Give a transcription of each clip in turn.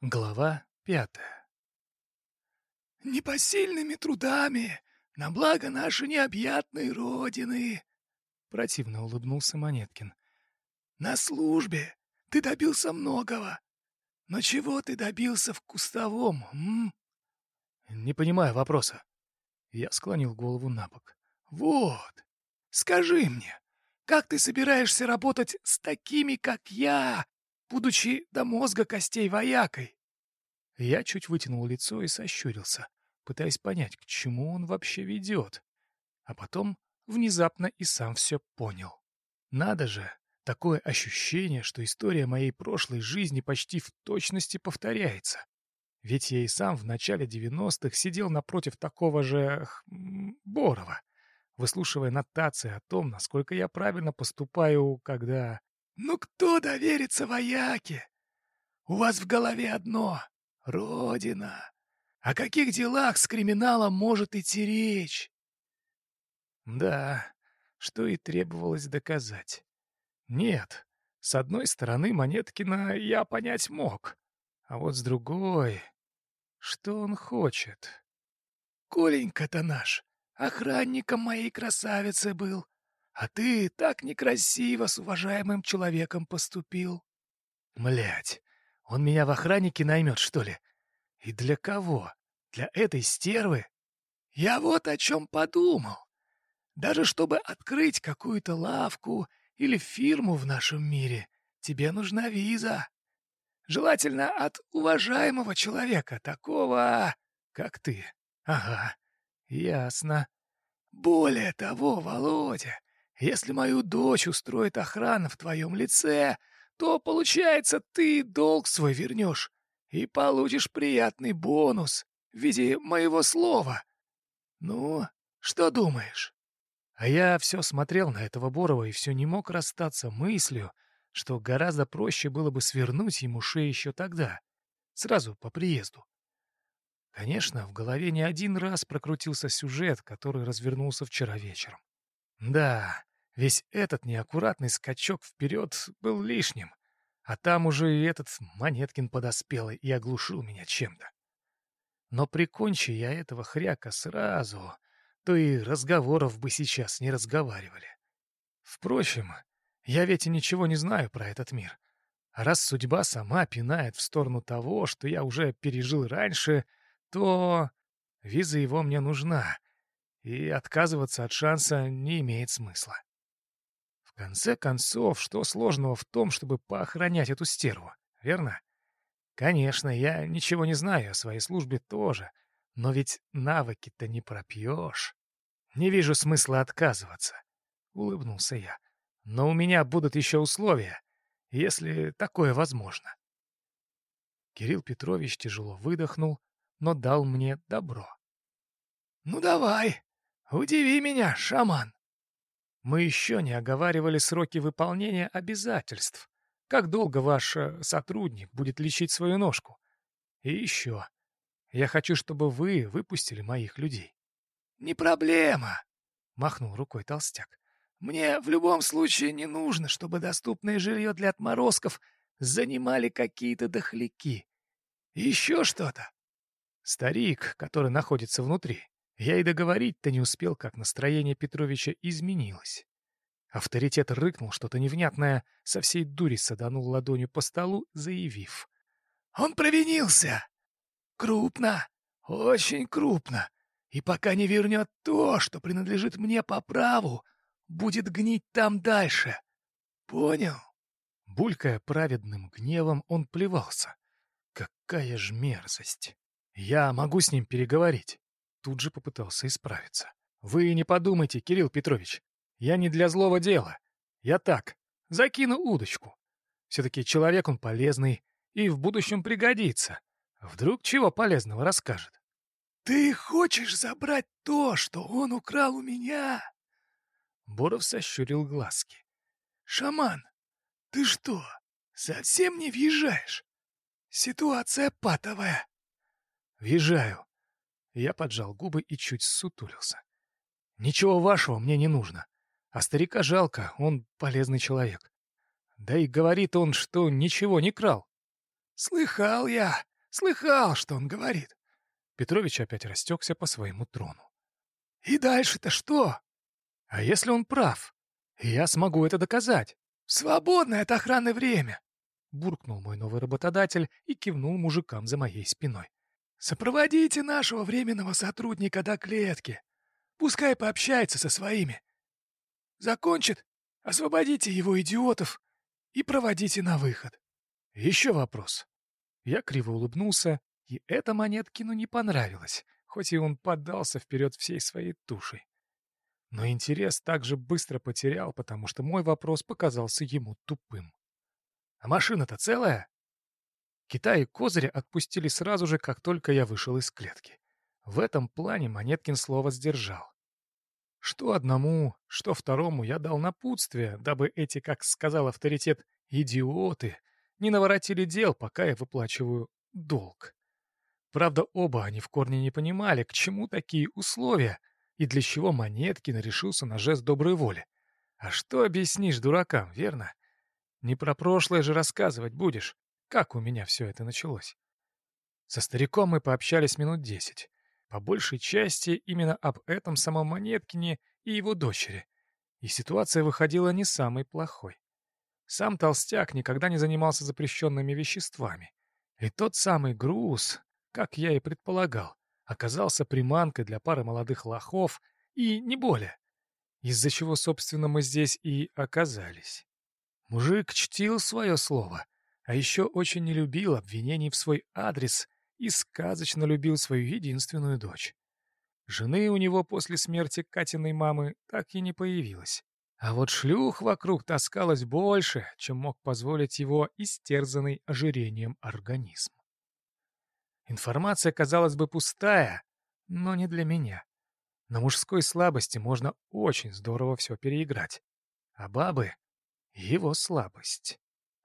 Глава пятая «Непосильными трудами на благо нашей необъятной Родины!» Противно улыбнулся Монеткин. «На службе ты добился многого. Но чего ты добился в кустовом, м?» «Не понимаю вопроса». Я склонил голову на бок. «Вот, скажи мне, как ты собираешься работать с такими, как я, будучи до мозга костей воякой?» Я чуть вытянул лицо и сощурился, пытаясь понять, к чему он вообще ведет. А потом внезапно и сам все понял. Надо же, такое ощущение, что история моей прошлой жизни почти в точности повторяется. Ведь я и сам в начале 90-х сидел напротив такого же... Борова, выслушивая нотации о том, насколько я правильно поступаю, когда... «Ну кто доверится вояке? У вас в голове одно — Родина. О каких делах с криминалом может идти речь?» Да, что и требовалось доказать. Нет, с одной стороны Монеткина я понять мог, а вот с другой... Что он хочет? «Коленька-то наш охранником моей красавицы был, а ты так некрасиво с уважаемым человеком поступил». Млять, он меня в охраннике наймет, что ли? И для кого? Для этой стервы? Я вот о чем подумал. Даже чтобы открыть какую-то лавку или фирму в нашем мире, тебе нужна виза. Желательно от уважаемого человека, такого, как ты. Ага, ясно. Более того, Володя, если мою дочь устроит охрана в твоем лице, то, получается, ты долг свой вернешь и получишь приятный бонус в виде моего слова. Ну, что думаешь? А я все смотрел на этого Борова и все не мог расстаться мыслью, что гораздо проще было бы свернуть ему шею еще тогда, сразу по приезду. Конечно, в голове не один раз прокрутился сюжет, который развернулся вчера вечером. Да, весь этот неаккуратный скачок вперед был лишним, а там уже и этот Монеткин подоспел и оглушил меня чем-то. Но прикончи я этого хряка сразу, то и разговоров бы сейчас не разговаривали. Впрочем, я ведь и ничего не знаю про этот мир. Раз судьба сама пинает в сторону того, что я уже пережил раньше, то виза его мне нужна, и отказываться от шанса не имеет смысла. Конце концов, что сложного в том, чтобы поохранять эту стерву, верно? Конечно, я ничего не знаю о своей службе тоже, но ведь навыки-то не пропьешь. Не вижу смысла отказываться, — улыбнулся я но у меня будут еще условия, если такое возможно. Кирилл Петрович тяжело выдохнул, но дал мне добро. «Ну давай, удиви меня, шаман!» Мы еще не оговаривали сроки выполнения обязательств. Как долго ваш э, сотрудник будет лечить свою ножку? И еще. Я хочу, чтобы вы выпустили моих людей. «Не проблема!» — махнул рукой толстяк. Мне в любом случае не нужно, чтобы доступное жилье для отморозков занимали какие-то дохляки. Еще что-то. Старик, который находится внутри. Я и договорить-то не успел, как настроение Петровича изменилось. Авторитет рыкнул что-то невнятное, со всей дури саданул ладонью по столу, заявив. «Он провинился! Крупно! Очень крупно! И пока не вернет то, что принадлежит мне по праву, будет гнить там дальше. Понял? Булькая праведным гневом, он плевался. Какая ж мерзость! Я могу с ним переговорить. Тут же попытался исправиться. Вы не подумайте, Кирилл Петрович. Я не для злого дела. Я так, закину удочку. Все-таки человек он полезный и в будущем пригодится. Вдруг чего полезного расскажет. «Ты хочешь забрать то, что он украл у меня?» Боров сощурил глазки. «Шаман, ты что, совсем не въезжаешь? Ситуация патовая». «Въезжаю». Я поджал губы и чуть сутулился. «Ничего вашего мне не нужно. А старика жалко, он полезный человек. Да и говорит он, что ничего не крал». «Слыхал я, Слыхал, что он говорит. Петрович опять растекся по своему трону. И дальше-то что? А если он прав? Я смогу это доказать. Свободное от охраны время. Буркнул мой новый работодатель и кивнул мужикам за моей спиной. Сопроводите нашего временного сотрудника до клетки. Пускай пообщается со своими. Закончит, освободите его идиотов и проводите на выход. Еще вопрос. Я криво улыбнулся, и эта Монеткину не понравилась, хоть и он поддался вперед всей своей тушей. Но интерес также быстро потерял, потому что мой вопрос показался ему тупым. «А машина-то целая?» Китай и Козыря отпустили сразу же, как только я вышел из клетки. В этом плане Монеткин слово сдержал. Что одному, что второму я дал напутствие, дабы эти, как сказал авторитет, идиоты не наворотили дел, пока я выплачиваю долг. Правда, оба они в корне не понимали, к чему такие условия и для чего Монеткин решился на жест доброй воли. А что объяснишь дуракам, верно? Не про прошлое же рассказывать будешь, как у меня все это началось. Со стариком мы пообщались минут десять. По большей части именно об этом самом Монеткине и его дочери. И ситуация выходила не самой плохой. Сам толстяк никогда не занимался запрещенными веществами. И тот самый груз, как я и предполагал, оказался приманкой для пары молодых лохов и не более, из-за чего, собственно, мы здесь и оказались. Мужик чтил свое слово, а еще очень не любил обвинений в свой адрес и сказочно любил свою единственную дочь. Жены у него после смерти Катиной мамы так и не появилось. А вот шлюх вокруг таскалось больше, чем мог позволить его истерзанный ожирением организм. Информация, казалось бы, пустая, но не для меня. На мужской слабости можно очень здорово все переиграть. А бабы — его слабость.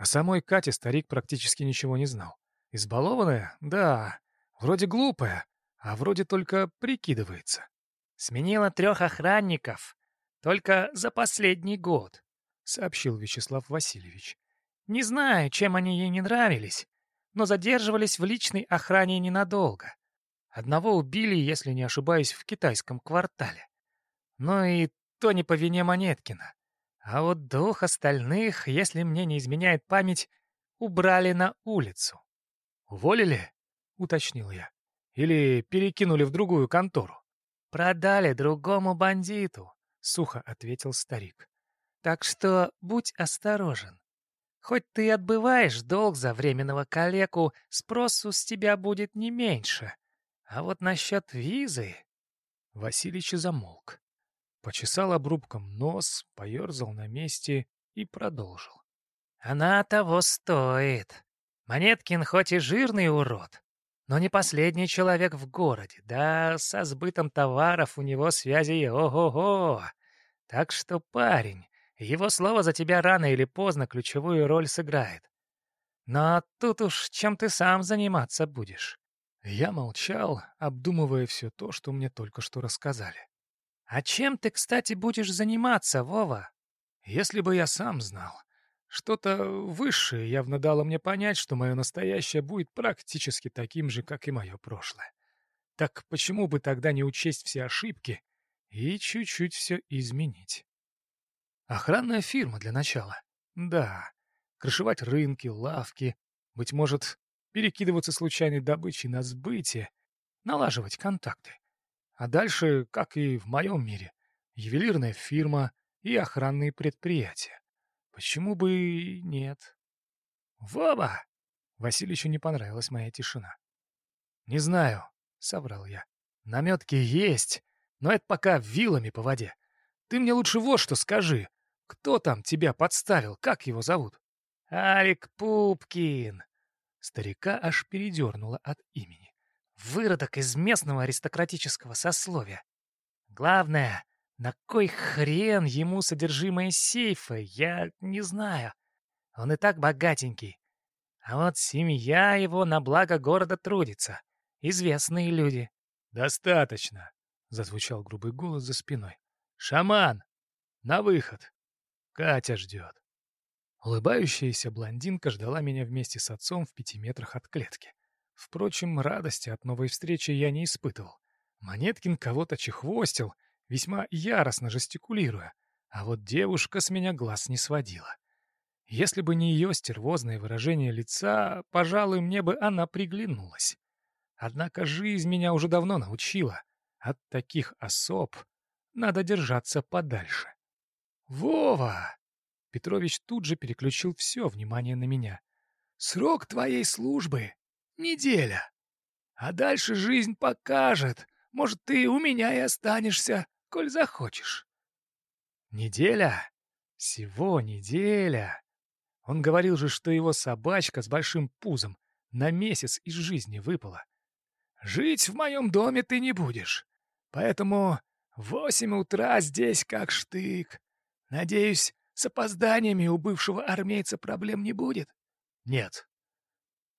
О самой Кате старик практически ничего не знал. Избалованная? Да. Вроде глупая, а вроде только прикидывается. Сменила трех охранников. Только за последний год, — сообщил Вячеслав Васильевич. Не знаю, чем они ей не нравились, но задерживались в личной охране ненадолго. Одного убили, если не ошибаюсь, в китайском квартале. Но и то не по вине Монеткина. А вот двух остальных, если мне не изменяет память, убрали на улицу. «Уволили?» — уточнил я. «Или перекинули в другую контору?» «Продали другому бандиту», — сухо ответил старик. «Так что будь осторожен. Хоть ты отбываешь долг за временного калеку, спросу с тебя будет не меньше. А вот насчет визы...» Василич замолк. Почесал обрубком нос, поерзал на месте и продолжил. «Она того стоит. Монеткин хоть и жирный урод, но не последний человек в городе, да со сбытом товаров у него связи ого-го. Так что, парень, его слово за тебя рано или поздно ключевую роль сыграет. Но тут уж чем ты сам заниматься будешь. Я молчал, обдумывая все то, что мне только что рассказали. «А чем ты, кстати, будешь заниматься, Вова?» «Если бы я сам знал. Что-то высшее явно дало мне понять, что мое настоящее будет практически таким же, как и мое прошлое. Так почему бы тогда не учесть все ошибки и чуть-чуть все изменить? Охранная фирма для начала. Да. Крышевать рынки, лавки. Быть может, перекидываться случайной добычей на сбытие. Налаживать контакты. А дальше, как и в моем мире, ювелирная фирма и охранные предприятия. Почему бы нет? Вова! Василичу не понравилась моя тишина. «Не знаю», — соврал я. «Наметки есть, но это пока вилами по воде. Ты мне лучше вот что скажи. Кто там тебя подставил? Как его зовут?» «Алик Пупкин!» Старика аж передернуло от имени. «Выродок из местного аристократического сословия. Главное, на кой хрен ему содержимое сейфа, я не знаю. Он и так богатенький. А вот семья его на благо города трудится. Известные люди. «Достаточно», — зазвучал грубый голос за спиной. «Шаман! На выход! Катя ждет». Улыбающаяся блондинка ждала меня вместе с отцом в пяти метрах от клетки. Впрочем, радости от новой встречи я не испытывал. Монеткин кого-то чехвостил, весьма яростно жестикулируя, а вот девушка с меня глаз не сводила. Если бы не ее стервозное выражение лица, пожалуй, мне бы она приглянулась. Однако жизнь меня уже давно научила. От таких особ надо держаться подальше. «Вова!» Петрович тут же переключил все внимание на меня. «Срок твоей службы — неделя. А дальше жизнь покажет. Может, ты у меня и останешься, коль захочешь». «Неделя? Всего неделя!» Он говорил же, что его собачка с большим пузом на месяц из жизни выпала. «Жить в моем доме ты не будешь, поэтому восемь утра здесь как штык. Надеюсь, с опозданиями у бывшего армейца проблем не будет?» «Нет».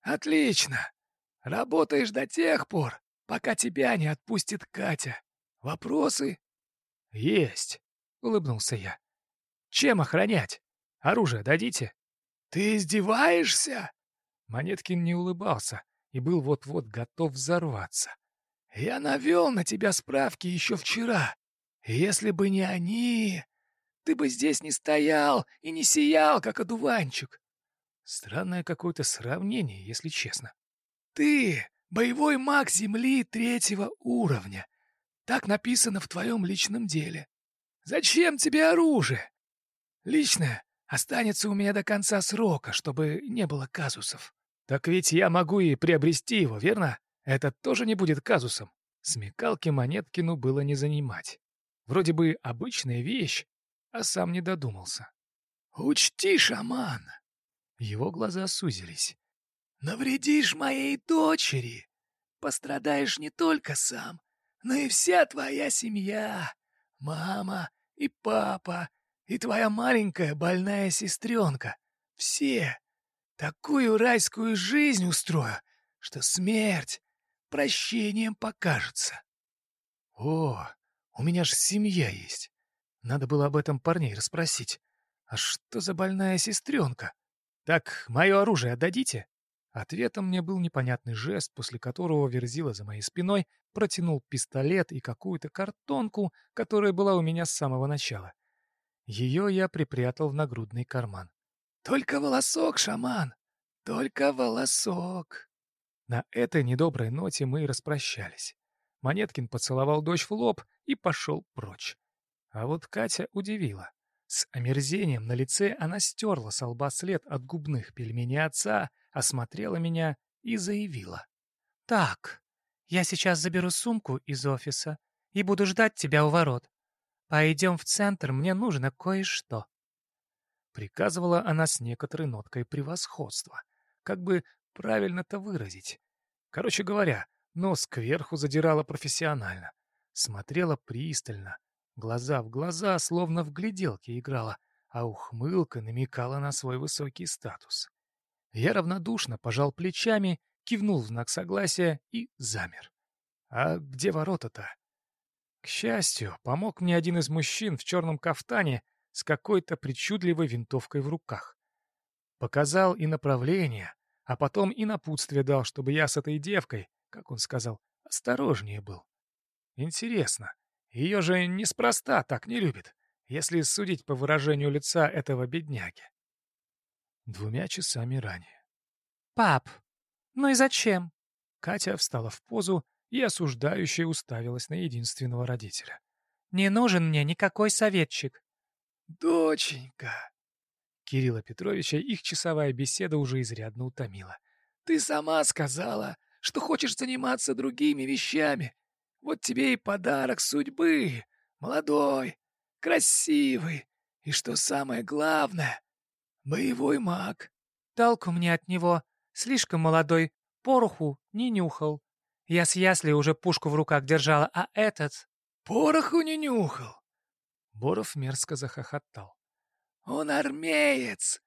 «Отлично. Работаешь до тех пор, пока тебя не отпустит Катя. Вопросы?» «Есть», — улыбнулся я. «Чем охранять? Оружие дадите?» «Ты издеваешься?» Монеткин не улыбался и был вот-вот готов взорваться. «Я навел на тебя справки еще вчера. Если бы не они, ты бы здесь не стоял и не сиял, как одуванчик». Странное какое-то сравнение, если честно. «Ты — боевой маг Земли третьего уровня. Так написано в твоем личном деле. Зачем тебе оружие? Личное останется у меня до конца срока, чтобы не было казусов. Так ведь я могу и приобрести его, верно? Это тоже не будет казусом. Смекалки Монеткину было не занимать. Вроде бы обычная вещь, а сам не додумался. «Учти, шаман!» Его глаза сузились. «Навредишь моей дочери! Пострадаешь не только сам, но и вся твоя семья, мама и папа, и твоя маленькая больная сестренка. Все. Такую райскую жизнь устрою, что смерть прощением покажется. О, у меня же семья есть. Надо было об этом парней расспросить. А что за больная сестренка? Так, мое оружие отдадите? Ответом мне был непонятный жест, после которого Верзила за моей спиной протянул пистолет и какую-то картонку, которая была у меня с самого начала. Ее я припрятал в нагрудный карман. «Только волосок, шаман! Только волосок!» На этой недоброй ноте мы и распрощались. Монеткин поцеловал дочь в лоб и пошел прочь. А вот Катя удивила. С омерзением на лице она стерла с лба след от губных пельменей отца, осмотрела меня и заявила. «Так, я сейчас заберу сумку из офиса и буду ждать тебя у ворот. «Пойдем в центр, мне нужно кое-что». Приказывала она с некоторой ноткой превосходства. Как бы правильно-то выразить. Короче говоря, нос кверху задирала профессионально. Смотрела пристально, глаза в глаза, словно в гляделке играла, а ухмылка намекала на свой высокий статус. Я равнодушно пожал плечами, кивнул в знак согласия и замер. А где ворота-то? К счастью, помог мне один из мужчин в черном кафтане с какой-то причудливой винтовкой в руках. Показал и направление, а потом и напутствие дал, чтобы я с этой девкой, как он сказал, осторожнее был. Интересно, ее же неспроста так не любит, если судить по выражению лица этого бедняги. Двумя часами ранее. «Пап, ну и зачем?» Катя встала в позу и осуждающая уставилась на единственного родителя. «Не нужен мне никакой советчик». «Доченька!» Кирилла Петровича их часовая беседа уже изрядно утомила. «Ты сама сказала, что хочешь заниматься другими вещами. Вот тебе и подарок судьбы. Молодой, красивый и, что самое главное, боевой маг». «Толку мне от него. Слишком молодой, пороху не нюхал. Я с ясли уже пушку в руках держала, а этот... Пороху не нюхал. Боров мерзко захохотал. Он армеец.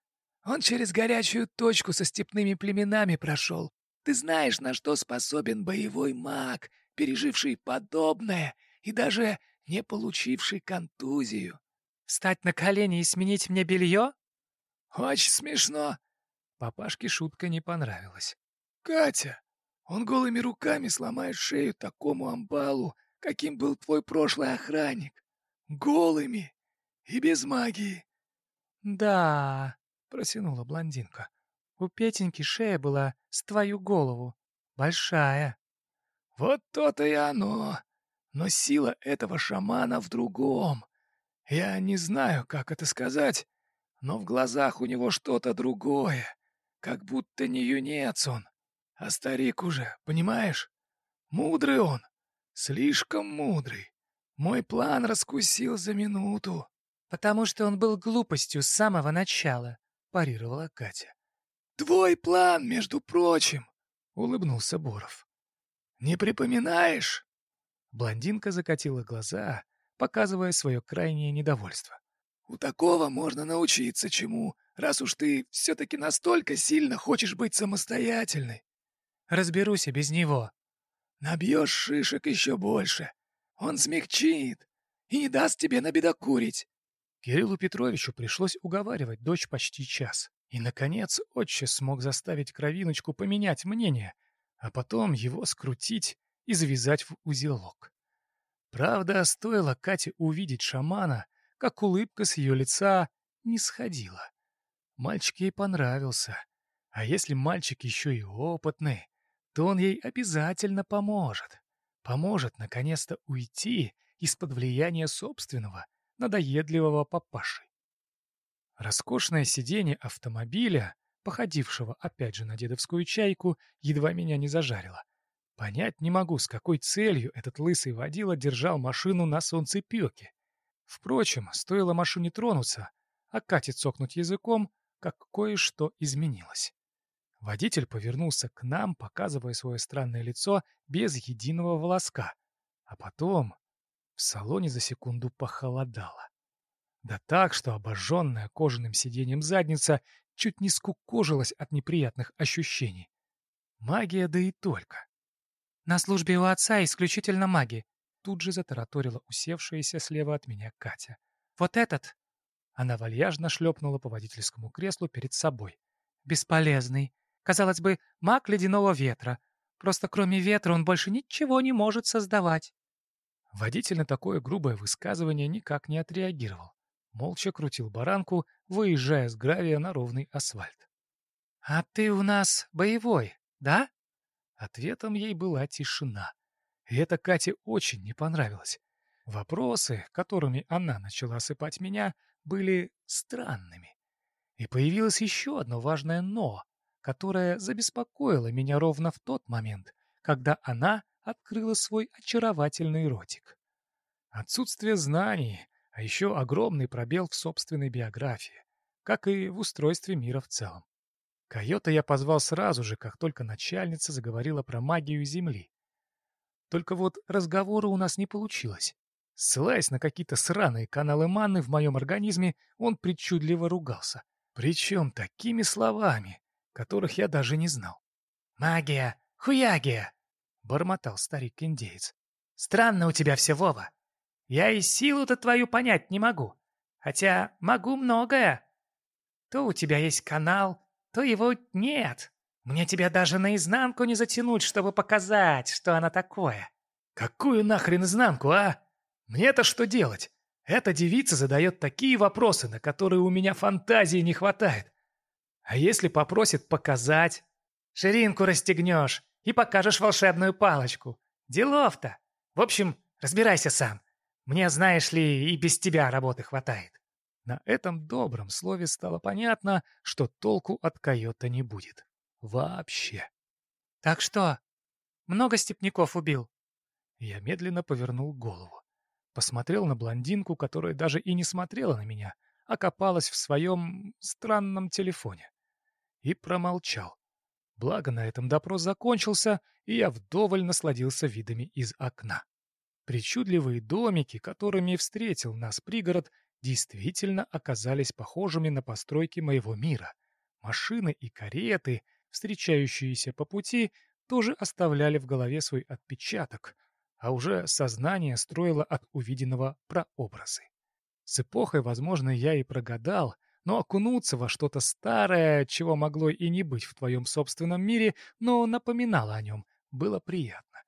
Он через горячую точку со степными племенами прошел. Ты знаешь, на что способен боевой маг, переживший подобное и даже не получивший контузию. Встать на колени и сменить мне белье? Очень смешно. Папашке шутка не понравилась. Катя, Он голыми руками сломает шею такому амбалу, каким был твой прошлый охранник. Голыми и без магии. «Да», — протянула блондинка. «У Петеньки шея была с твою голову. Большая». «Вот то-то и оно. Но сила этого шамана в другом. Я не знаю, как это сказать, но в глазах у него что-то другое, как будто не юнец он, а старик уже, понимаешь? Мудрый он, слишком мудрый. Мой план раскусил за минуту. «Потому что он был глупостью с самого начала», — парировала Катя. «Твой план, между прочим», — улыбнулся Боров. «Не припоминаешь?» Блондинка закатила глаза, показывая свое крайнее недовольство. «У такого можно научиться чему, раз уж ты все-таки настолько сильно хочешь быть самостоятельной». «Разберусь и без него». «Набьешь шишек еще больше. Он смягчит и не даст тебе набедокурить. Кириллу Петровичу пришлось уговаривать дочь почти час. И, наконец, отче смог заставить кровиночку поменять мнение, а потом его скрутить и завязать в узелок. Правда, стоило Кате увидеть шамана, как улыбка с ее лица не сходила. Мальчик ей понравился. А если мальчик еще и опытный, то он ей обязательно поможет. Поможет наконец-то уйти из-под влияния собственного, надоедливого папаши. Роскошное сиденье автомобиля, походившего опять же на дедовскую чайку, едва меня не зажарило. Понять не могу, с какой целью этот лысый водила держал машину на солнцепеке. Впрочем, стоило машине тронуться, а Кате цокнуть языком, как кое-что изменилось. Водитель повернулся к нам, показывая свое странное лицо без единого волоска, а потом в салоне за секунду похолодало. Да так, что обожженная кожаным сиденьем задница чуть не скукожилась от неприятных ощущений. Магия, да и только. «На службе у отца исключительно маги», тут же затараторила усевшаяся слева от меня Катя. «Вот этот!» Она вальяжно шлепнула по водительскому креслу перед собой. «Бесполезный. Казалось бы, маг ледяного ветра. Просто кроме ветра он больше ничего не может создавать». Водитель на такое грубое высказывание никак не отреагировал. Молча крутил баранку, выезжая с гравия на ровный асфальт. «А ты у нас боевой, да?» Ответом ей была тишина. И это Кате очень не понравилось. Вопросы, которыми она начала сыпать меня, были странными. И появилось еще одно важное «но», которое забеспокоило меня ровно в тот момент, когда она открыла свой очаровательный ротик. Отсутствие знаний, а еще огромный пробел в собственной биографии, как и в устройстве мира в целом. Койота я позвал сразу же, как только начальница заговорила про магию Земли. Только вот разговора у нас не получилось. Ссылаясь на какие-то сраные каналы манны в моем организме, он причудливо ругался. Причем такими словами, которых я даже не знал. «Магия! Хуягия!» бормотал старик-индеец. «Странно у тебя все, Вова. Я и силу-то твою понять не могу. Хотя могу многое. То у тебя есть канал, то его нет. Мне тебя даже наизнанку не затянуть, чтобы показать, что она такое». «Какую нахрен изнанку, а? Мне-то что делать? Эта девица задает такие вопросы, на которые у меня фантазии не хватает. А если попросит показать?» «Ширинку расстегнешь, и покажешь волшебную палочку. Делов-то. В общем, разбирайся сам. Мне, знаешь ли, и без тебя работы хватает». На этом добром слове стало понятно, что толку от койота не будет. Вообще. «Так что, много степняков убил?» Я медленно повернул голову. Посмотрел на блондинку, которая даже и не смотрела на меня, а копалась в своем странном телефоне. И промолчал. Благо, на этом допрос закончился, и я вдоволь насладился видами из окна. Причудливые домики, которыми встретил нас пригород, действительно оказались похожими на постройки моего мира. Машины и кареты, встречающиеся по пути, тоже оставляли в голове свой отпечаток, а уже сознание строило от увиденного прообразы. С эпохой, возможно, я и прогадал, но окунуться во что-то старое, чего могло и не быть в твоем собственном мире, но напоминало о нем, было приятно.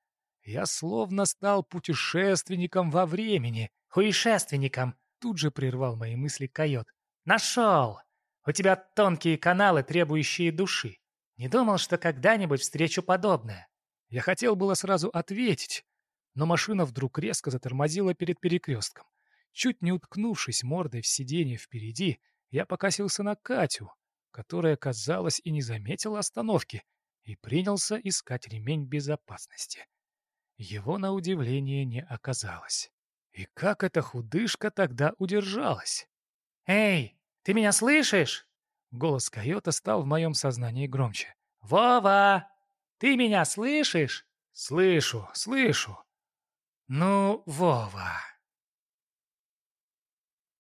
Я словно стал путешественником во времени. «Хуишественником!» — тут же прервал мои мысли койот. «Нашел! У тебя тонкие каналы, требующие души. Не думал, что когда-нибудь встречу подобное». Я хотел было сразу ответить, но машина вдруг резко затормозила перед перекрестком. Чуть не уткнувшись мордой в сиденье впереди, я покосился на Катю, которая, казалось, и не заметила остановки, и принялся искать ремень безопасности. Его, на удивление, не оказалось. И как эта худышка тогда удержалась? «Эй, ты меня слышишь?» Голос койота стал в моем сознании громче. «Вова, ты меня слышишь?» «Слышу, слышу». «Ну, Вова...»